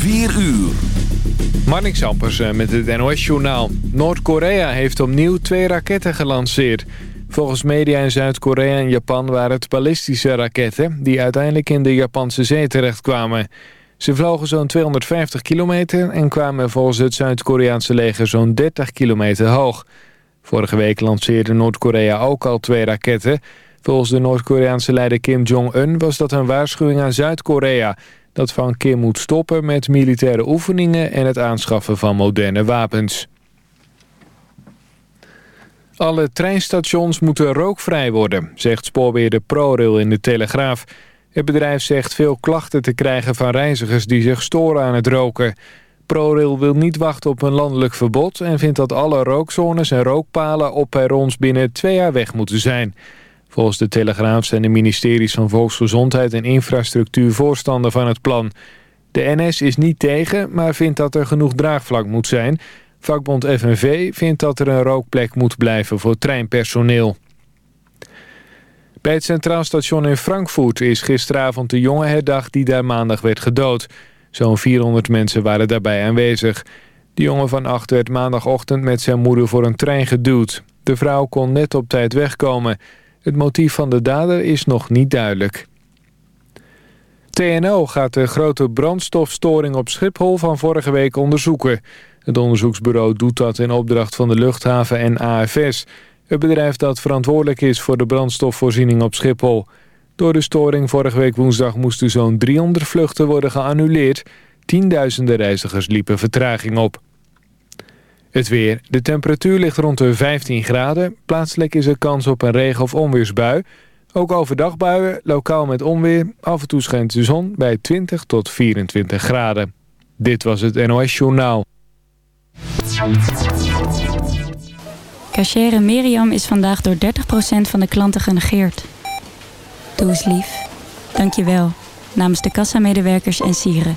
4 uur. Marnix Sampers met het NOS-journaal. Noord-Korea heeft opnieuw twee raketten gelanceerd. Volgens media in Zuid-Korea en Japan waren het ballistische raketten... die uiteindelijk in de Japanse zee terechtkwamen. Ze vlogen zo'n 250 kilometer... en kwamen volgens het Zuid-Koreaanse leger zo'n 30 kilometer hoog. Vorige week lanceerde Noord-Korea ook al twee raketten... Volgens de Noord-Koreaanse leider Kim Jong-un was dat een waarschuwing aan Zuid-Korea... dat van Kim moet stoppen met militaire oefeningen en het aanschaffen van moderne wapens. Alle treinstations moeten rookvrij worden, zegt spoorbeheerder ProRail in de Telegraaf. Het bedrijf zegt veel klachten te krijgen van reizigers die zich storen aan het roken. ProRail wil niet wachten op een landelijk verbod... en vindt dat alle rookzones en rookpalen op perrons binnen twee jaar weg moeten zijn... Volgens de Telegraaf zijn de ministeries van Volksgezondheid en Infrastructuur voorstander van het plan. De NS is niet tegen, maar vindt dat er genoeg draagvlak moet zijn. Vakbond FNV vindt dat er een rookplek moet blijven voor treinpersoneel. Bij het Centraal Station in Frankfurt is gisteravond de jongen herdacht die daar maandag werd gedood. Zo'n 400 mensen waren daarbij aanwezig. De jongen van acht werd maandagochtend met zijn moeder voor een trein geduwd. De vrouw kon net op tijd wegkomen. Het motief van de dader is nog niet duidelijk. TNO gaat de grote brandstofstoring op Schiphol van vorige week onderzoeken. Het onderzoeksbureau doet dat in opdracht van de luchthaven en AFS. Het bedrijf dat verantwoordelijk is voor de brandstofvoorziening op Schiphol. Door de storing vorige week woensdag moesten zo'n 300 vluchten worden geannuleerd. Tienduizenden reizigers liepen vertraging op. Het weer. De temperatuur ligt rond de 15 graden. Plaatselijk is er kans op een regen- of onweersbui. Ook overdag buien, lokaal met onweer. Af en toe schijnt de zon bij 20 tot 24 graden. Dit was het NOS Journaal. Cachere Miriam is vandaag door 30% van de klanten genegeerd. Doe eens lief. Dank je wel. Namens de kassamedewerkers en sieren.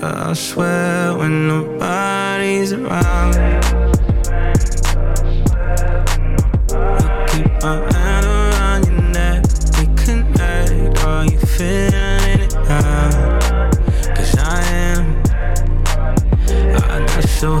but I swear when nobody's around I keep my hand around your neck We connect, are you feeling it now? Cause I am I'm not so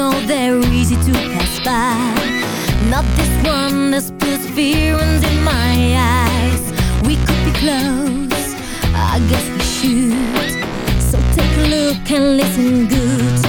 Oh, they're easy to pass by. Not this one that spills fear in my eyes. We could be close, I guess we should. So take a look and listen good.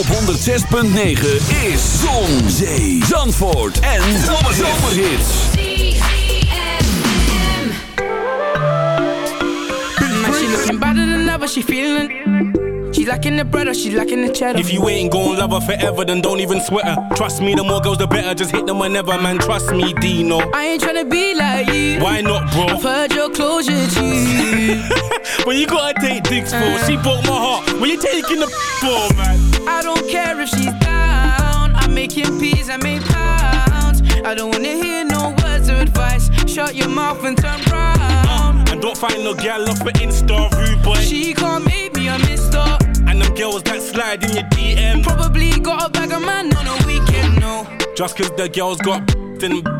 Op 106.9 is Zon, Zee, Zandvoort en Zomerhits. Man, she looking better than ever, she feeling. She lacking the bread or she lacking the cheddar. If you ain't gon' love her forever, then don't even sweat her. Trust me, the more girls, the better. Just hit them whenever, man. Trust me, Dino. I ain't tryna be like you. Why not, bro? I've heard your closure, G. when you gotta take dicks for, she broke my heart. When you taking the for, man? I don't care if she's down. I'm making peas, I make pounds. I don't wanna hear no words of advice. Shut your mouth and turn round. And don't find no gal off an Insta rude boy. She can't make me a mister. And them girls that slide in your DM. Probably got a bag of man on a weekend, no. Just cause the girls got then uh,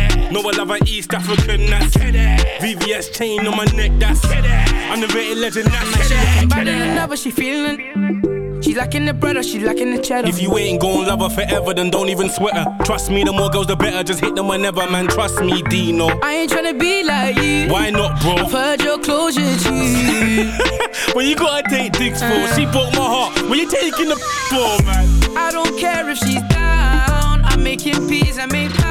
No, I love an East African, that's VVS chain on my neck, that's Underrated legend, that's looking better than ever, she feeling. She lacking the bread or she lacking the cheddar. If you ain't gon' love her forever, then don't even sweat her. Trust me, the more girls, the better. Just hit them whenever, man. Trust me, Deno. I ain't tryna be like you. Why not, bro? I've heard your closure, G. when you gotta take dicks for, uh. she broke my heart. When you taking the for, man? I don't care if she's down. I'm making peas, I make pounds.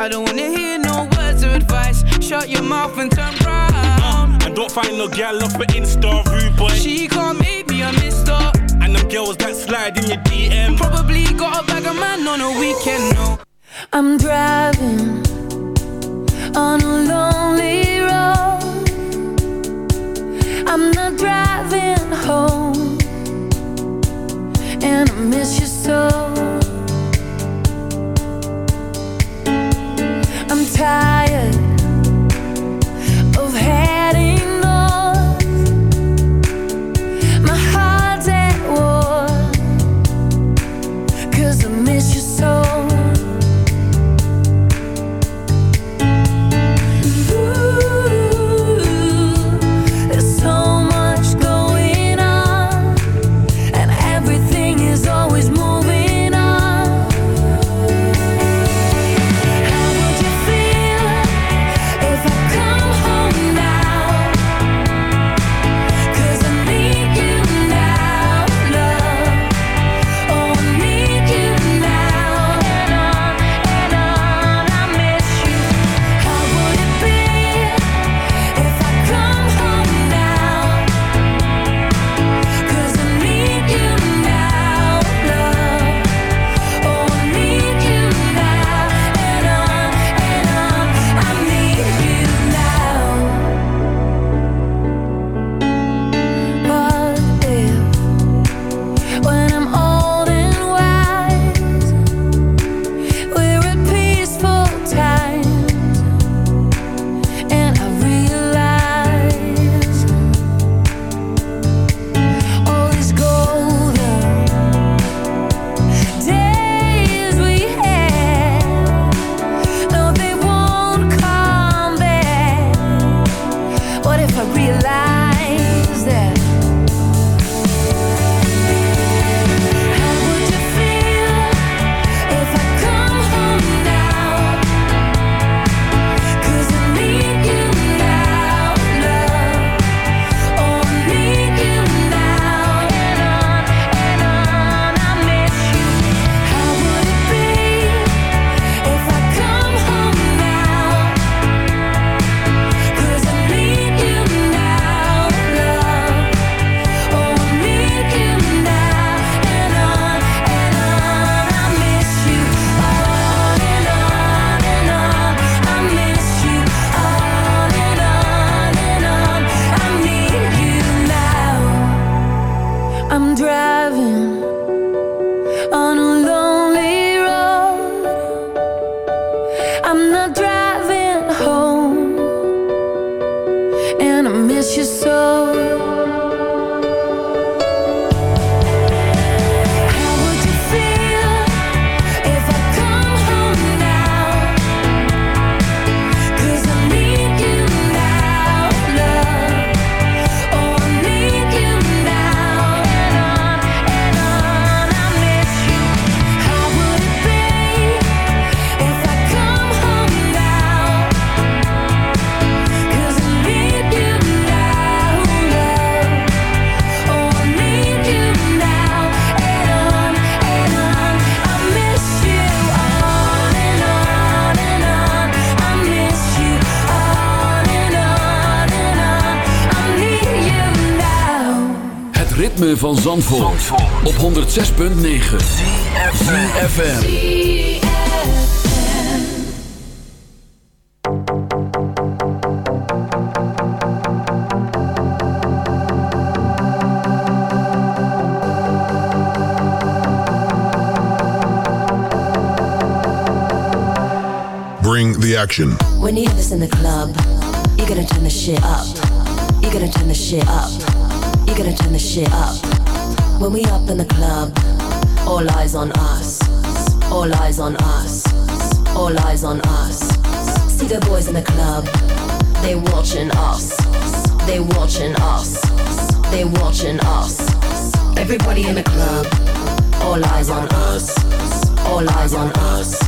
I don't wanna hear no words of advice. Shut your mouth and turn round. Uh, and don't find no gal off an Insta rude boy. She can't make me a mister. And them girls that slide in your DM. Probably got a bag of man on a weekend, no. I'm driving on a lonely road. I'm not driving home, and I miss you so. I'm ritme van Zandvoort, op 106.9 ZFM. Bring the action. When you hear this in the club, you gotta turn the shit up. You gotta turn the shit up. You gotta turn the shit up. When we up in the club, all eyes on us. All eyes on us. All eyes on us. See the boys in the club, they watching us. They watching us. They watching us. Everybody in the club, all eyes on us. All eyes on us.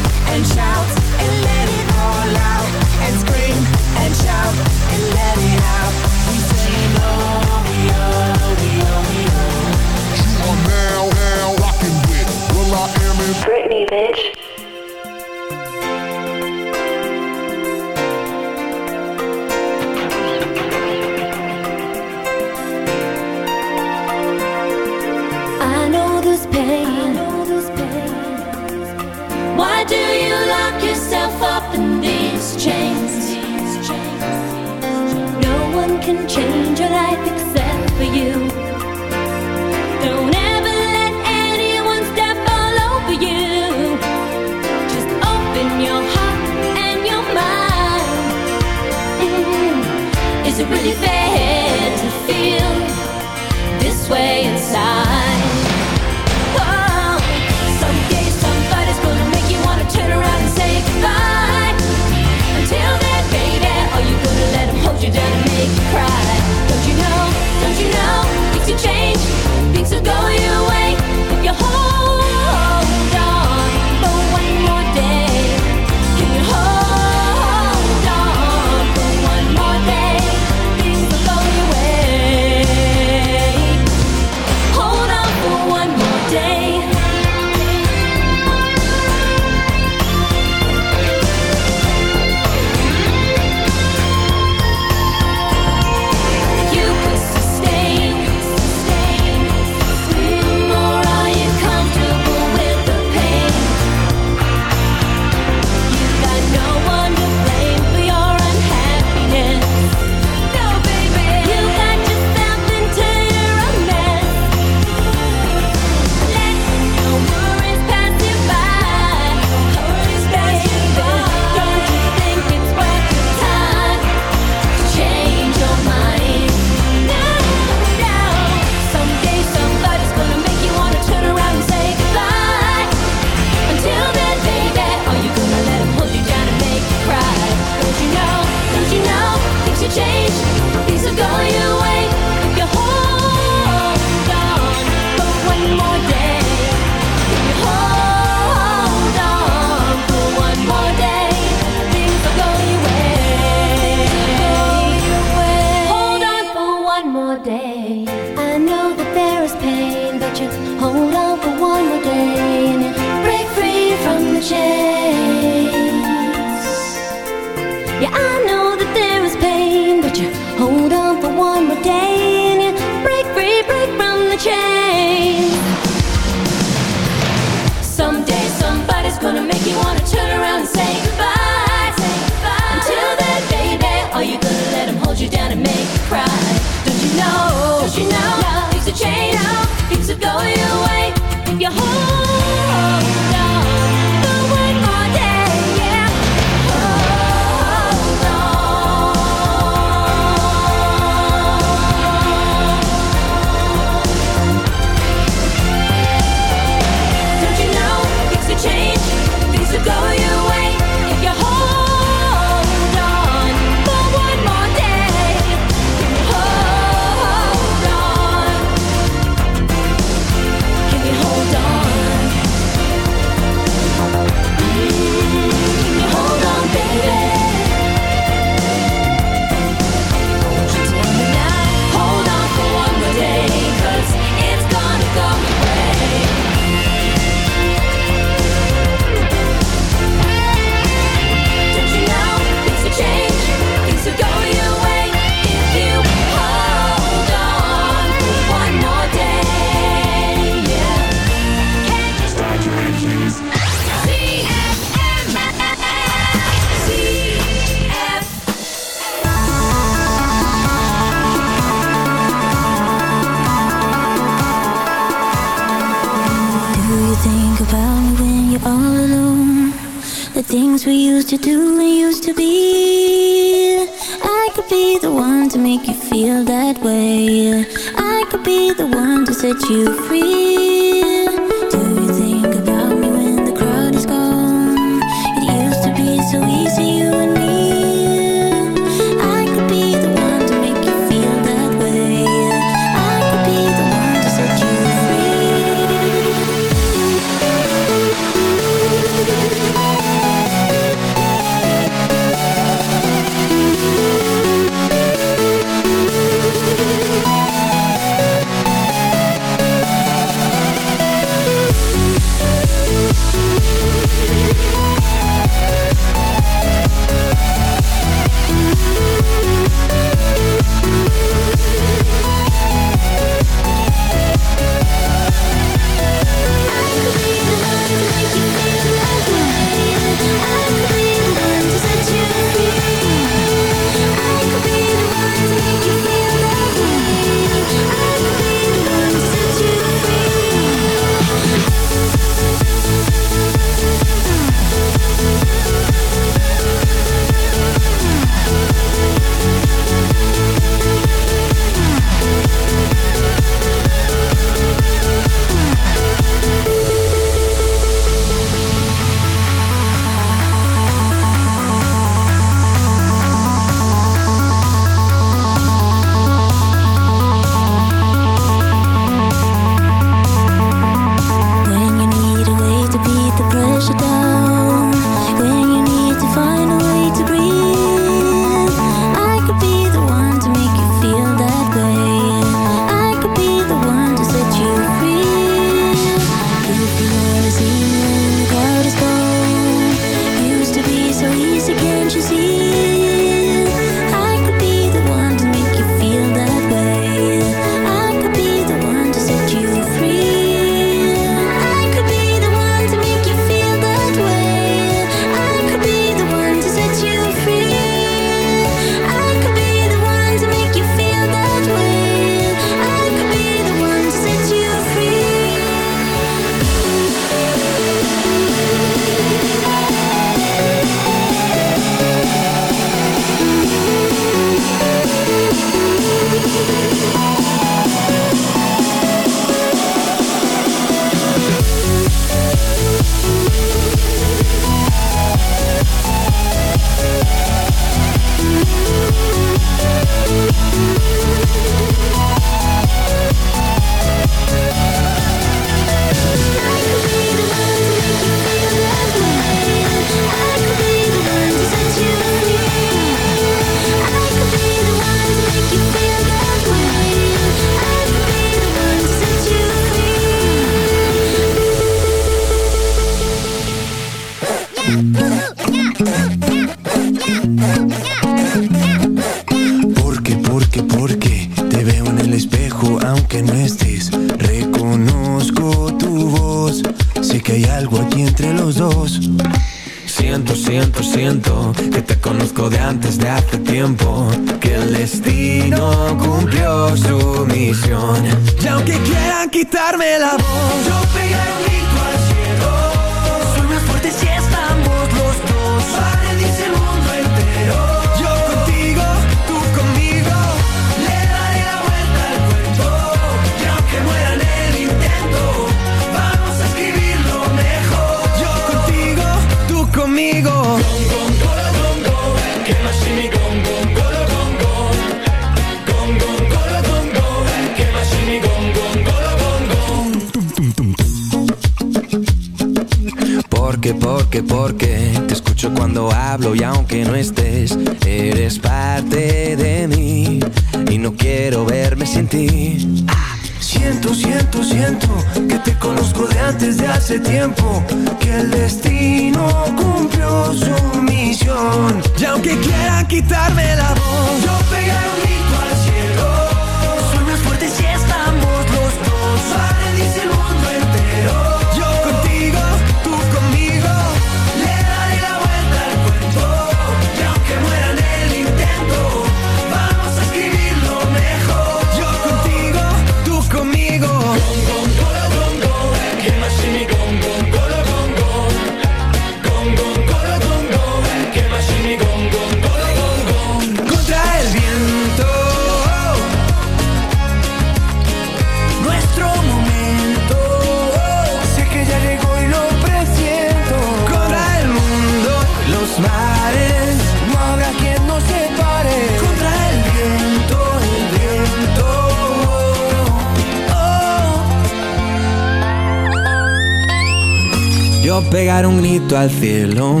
pegar un grito al cielo.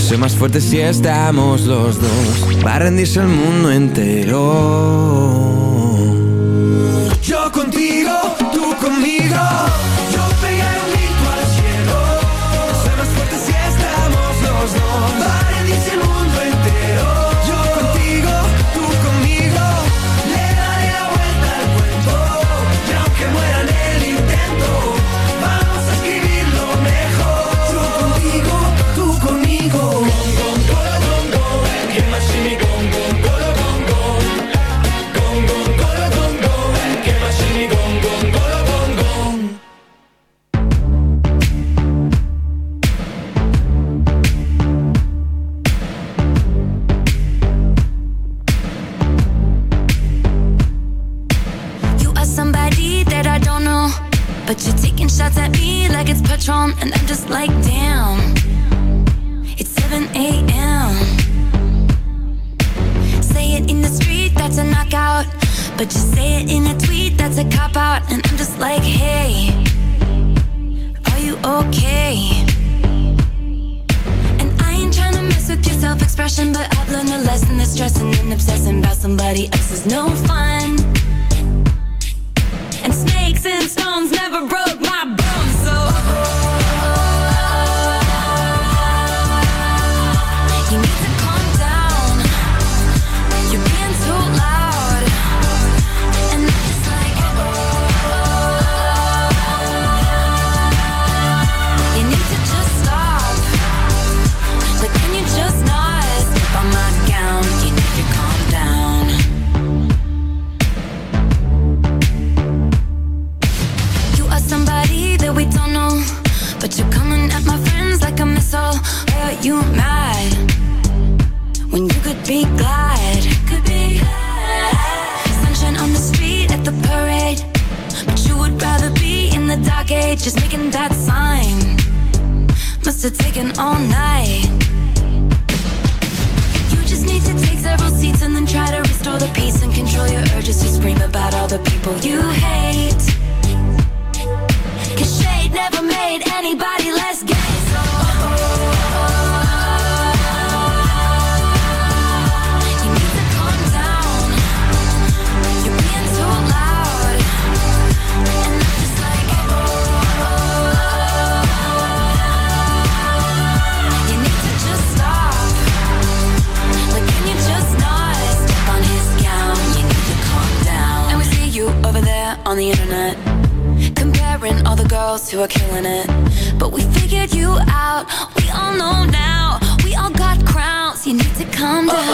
Soy más fuerte si estamos los dos. Va a rendirse el mundo entero. just like, hey, are you okay? And I ain't trying to mess with your self expression, but I've learned a lesson that stressing and obsessing about somebody else is no fun. And snakes and stones. calm down.